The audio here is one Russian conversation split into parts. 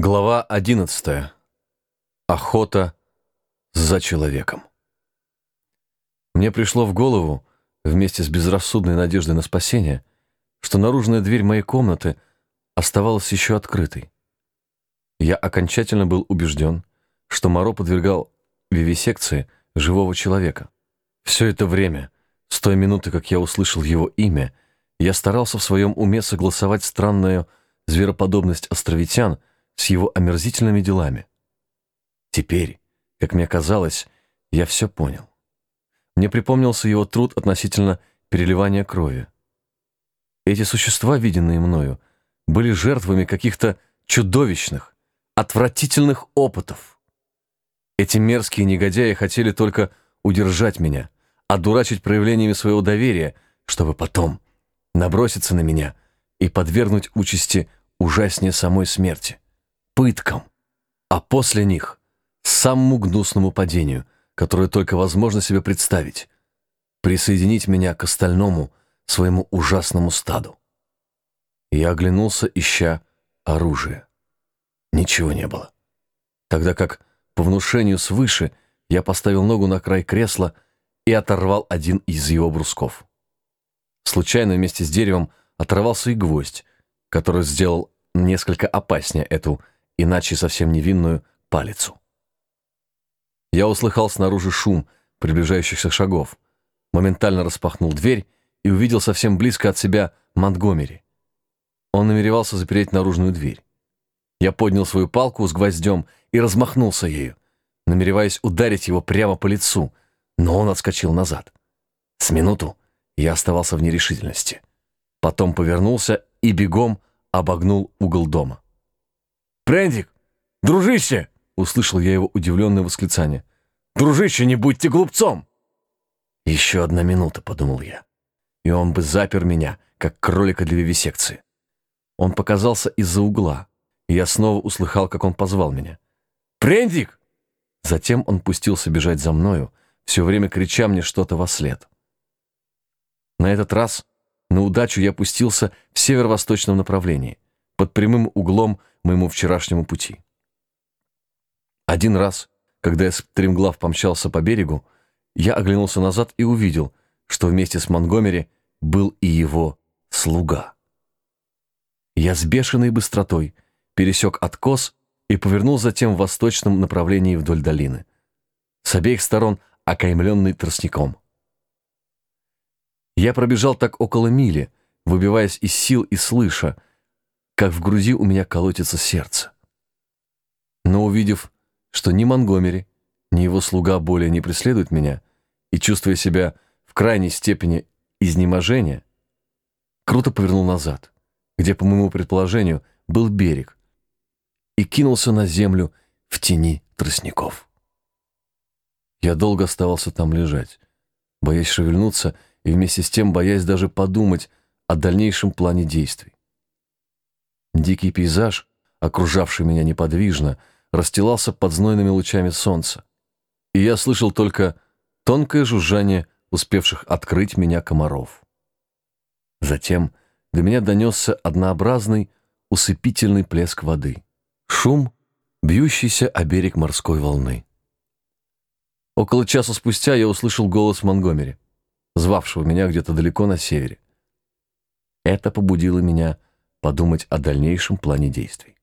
Глава 11. Охота за человеком. Мне пришло в голову, вместе с безрассудной надеждой на спасение, что наружная дверь моей комнаты оставалась еще открытой. Я окончательно был убежден, что Моро подвергал вивисекции живого человека. Все это время, с той минуты, как я услышал его имя, я старался в своем уме согласовать странную звероподобность островитян с его омерзительными делами. Теперь, как мне казалось, я все понял. Мне припомнился его труд относительно переливания крови. Эти существа, виденные мною, были жертвами каких-то чудовищных, отвратительных опытов. Эти мерзкие негодяи хотели только удержать меня, одурачить проявлениями своего доверия, чтобы потом наброситься на меня и подвергнуть участи ужаснее самой смерти пыткам, а после них — самому гнусному падению, которое только возможно себе представить, присоединить меня к остальному своему ужасному стаду. Я оглянулся, ища оружие. Ничего не было. Тогда как по внушению свыше я поставил ногу на край кресла и оторвал один из его брусков. Случайно вместе с деревом оторвался и гвоздь, который сделал несколько опаснее эту иначе совсем невинную, палицу. Я услыхал снаружи шум приближающихся шагов, моментально распахнул дверь и увидел совсем близко от себя Монтгомери. Он намеревался запереть наружную дверь. Я поднял свою палку с гвоздем и размахнулся ею, намереваясь ударить его прямо по лицу, но он отскочил назад. С минуту я оставался в нерешительности. Потом повернулся и бегом обогнул угол дома. «Прендик! Дружище!» — услышал я его удивленное восклицание. «Дружище, не будьте глупцом!» «Еще одна минута», — подумал я, и он бы запер меня, как кролика для вивисекции. Он показался из-за угла, и я снова услыхал, как он позвал меня. «Прендик!» Затем он пустился бежать за мною, все время крича мне что-то во след. На этот раз на удачу я пустился в северо-восточном направлении, под прямым углом моему вчерашнему пути. Один раз, когда я стремглав помчался по берегу, я оглянулся назад и увидел, что вместе с Монгомери был и его слуга. Я с бешеной быстротой пересек откос и повернул затем в восточном направлении вдоль долины, с обеих сторон окаймленный тростником. Я пробежал так около мили, выбиваясь из сил и слыша, как в груди у меня колотится сердце. Но увидев, что ни Монгомери, ни его слуга более не преследуют меня, и чувствуя себя в крайней степени изнеможения, круто повернул назад, где, по моему предположению, был берег, и кинулся на землю в тени тростников. Я долго оставался там лежать, боясь шевельнуться и вместе с тем боясь даже подумать о дальнейшем плане действий. Дикий пейзаж, окружавший меня неподвижно, расстилался под знойными лучами солнца. И я слышал только тонкое жужжание успевших открыть меня комаров. Затем до меня донесся однообразный, усыпительный плеск воды. Шум, бьющийся о берег морской волны. Около часа спустя я услышал голос Монгомери, звавшего меня где-то далеко на севере. Это побудило меня подумать о дальнейшем плане действий.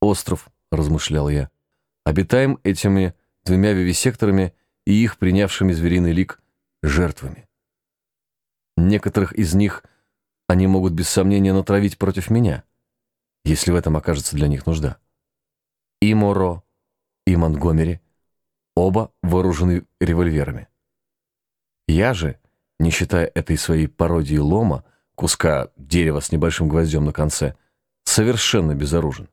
«Остров», — размышлял я, — «обитаем этими двумя вивисекторами и их принявшими звериный лик жертвами. Некоторых из них они могут без сомнения натравить против меня, если в этом окажется для них нужда. И Моро, и Монтгомери оба вооружены револьверами. Я же, не считая этой своей пародии лома, куска дерева с небольшим гвоздем на конце, совершенно безоружен.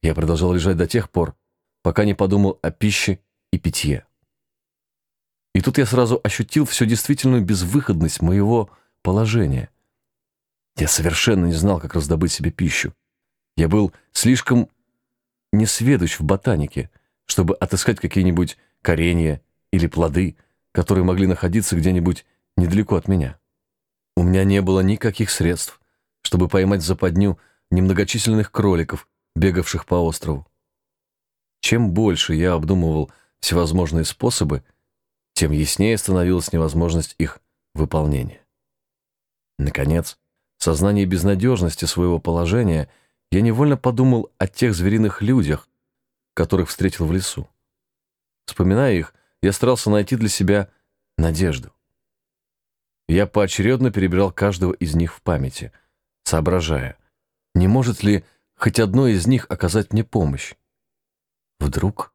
Я продолжал лежать до тех пор, пока не подумал о пище и питье. И тут я сразу ощутил всю действительную безвыходность моего положения. Я совершенно не знал, как раздобыть себе пищу. Я был слишком несведущ в ботанике, чтобы отыскать какие-нибудь коренья или плоды, которые могли находиться где-нибудь недалеко от меня. У меня не было никаких средств, чтобы поймать западню немногочисленных кроликов, бегавших по острову. Чем больше я обдумывал всевозможные способы, тем яснее становилась невозможность их выполнения. Наконец, в сознании безнадежности своего положения я невольно подумал о тех звериных людях, которых встретил в лесу. Вспоминая их, я старался найти для себя надежду. Я поочередно перебирал каждого из них в памяти, соображая, не может ли хоть одно из них оказать мне помощь. Вдруг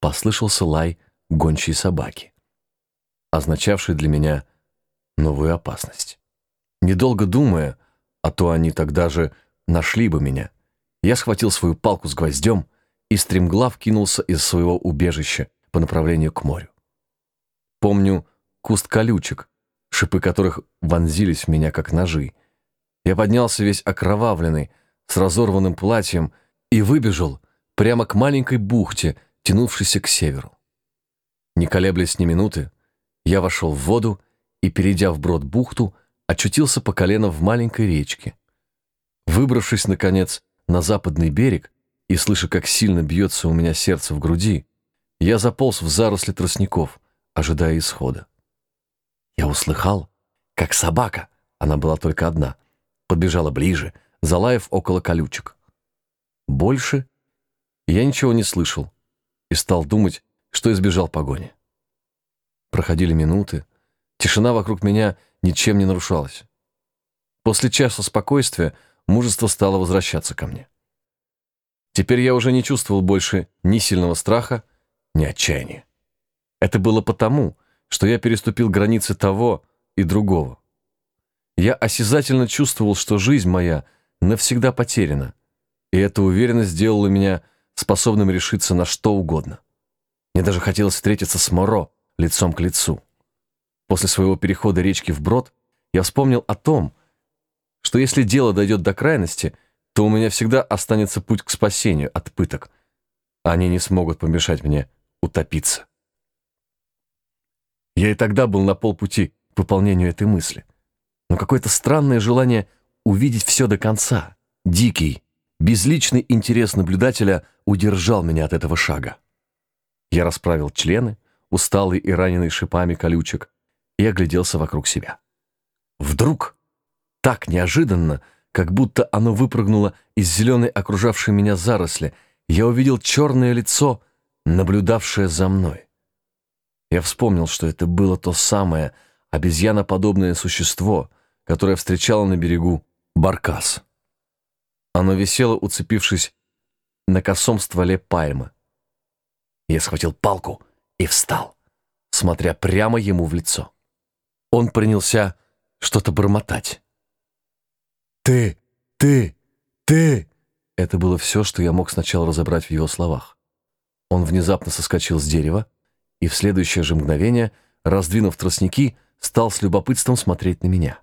послышался лай гончей собаки, означавший для меня новую опасность. Недолго думая, а то они тогда же нашли бы меня, я схватил свою палку с гвоздем и стремглав кинулся из своего убежища по направлению к морю. Помню куст колючек, шипы которых вонзились в меня, как ножи. Я поднялся весь окровавленный, с разорванным платьем, и выбежал прямо к маленькой бухте, тянувшейся к северу. Не колеблясь ни минуты, я вошел в воду и, перейдя вброд бухту, очутился по колено в маленькой речке. Выбравшись, наконец, на западный берег и слыша, как сильно бьется у меня сердце в груди, я заполз в заросли тростников, ожидая исхода. Я услыхал, как собака, она была только одна, подбежала ближе, залаяв около колючек. Больше я ничего не слышал и стал думать, что избежал погони. Проходили минуты, тишина вокруг меня ничем не нарушалась. После часа спокойствия мужество стало возвращаться ко мне. Теперь я уже не чувствовал больше ни сильного страха, ни отчаяния. Это было потому, что я переступил границы того и другого. Я осязательно чувствовал, что жизнь моя навсегда потеряна, и эта уверенность сделала меня способным решиться на что угодно. Мне даже хотелось встретиться с Моро лицом к лицу. После своего перехода речки в брод я вспомнил о том, что если дело дойдет до крайности, то у меня всегда останется путь к спасению от пыток. Они не смогут помешать мне утопиться. Я и тогда был на полпути к выполнению этой мысли. Но какое-то странное желание увидеть все до конца, дикий, безличный интерес наблюдателя удержал меня от этого шага. Я расправил члены, усталый и раненый шипами колючек, и огляделся вокруг себя. Вдруг, так неожиданно, как будто оно выпрыгнуло из зеленой окружавшей меня заросли, я увидел черное лицо, наблюдавшее за мной. Я вспомнил, что это было то самое обезьяноподобное существо, которое встречало на берегу баркас. Оно висело, уцепившись на косом стволе пальмы. Я схватил палку и встал, смотря прямо ему в лицо. Он принялся что-то бормотать. «Ты! Ты! Ты!» Это было все, что я мог сначала разобрать в его словах. Он внезапно соскочил с дерева и в следующее же мгновение, раздвинув тростники, стал с любопытством смотреть на меня.